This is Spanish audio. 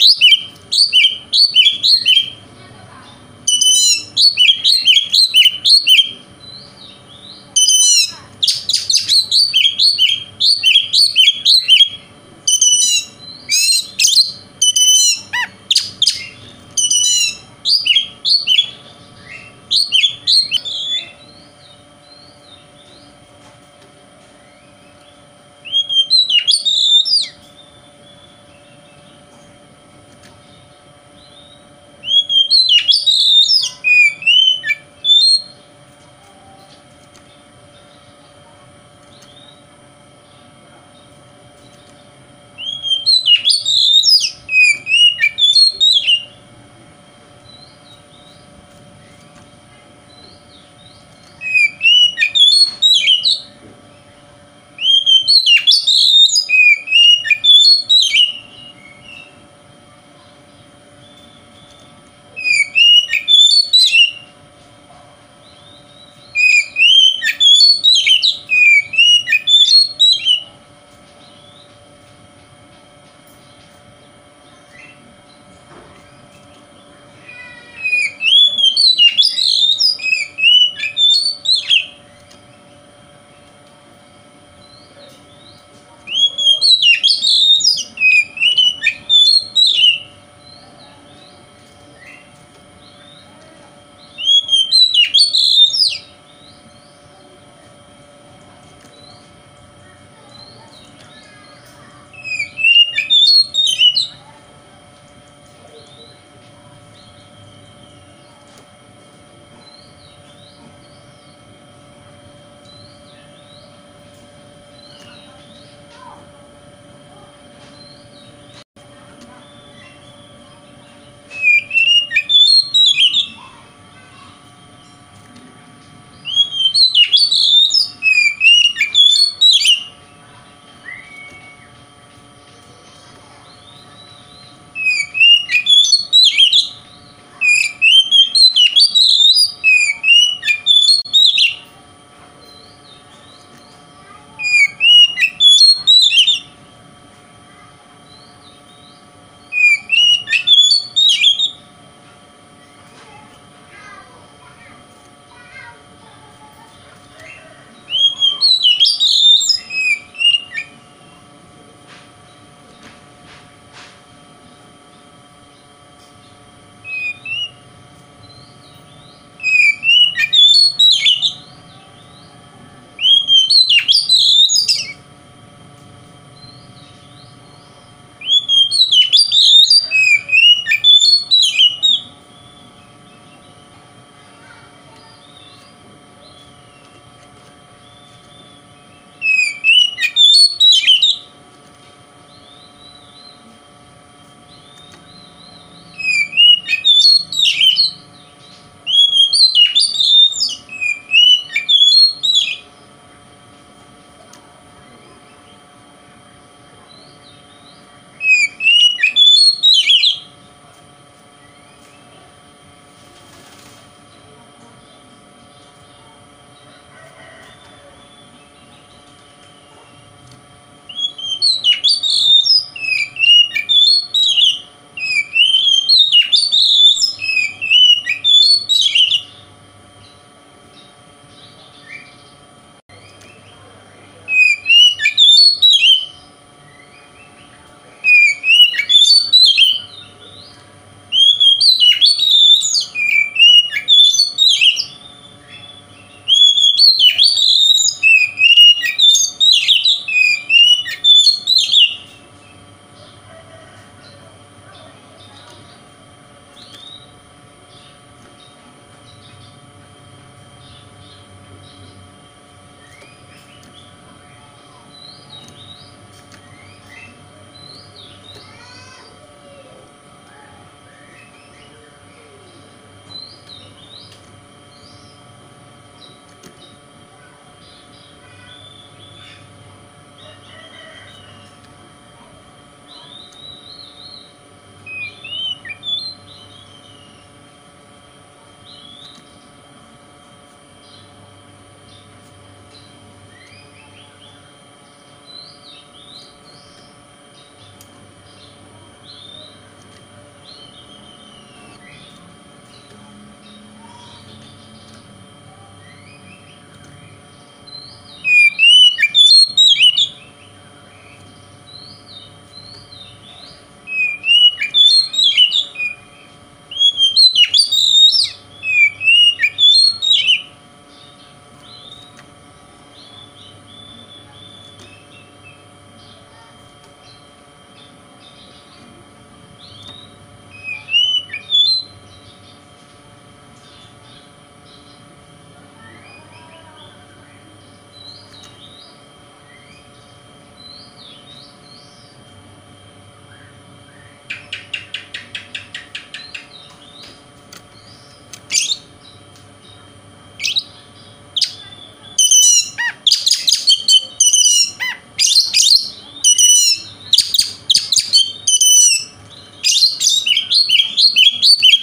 you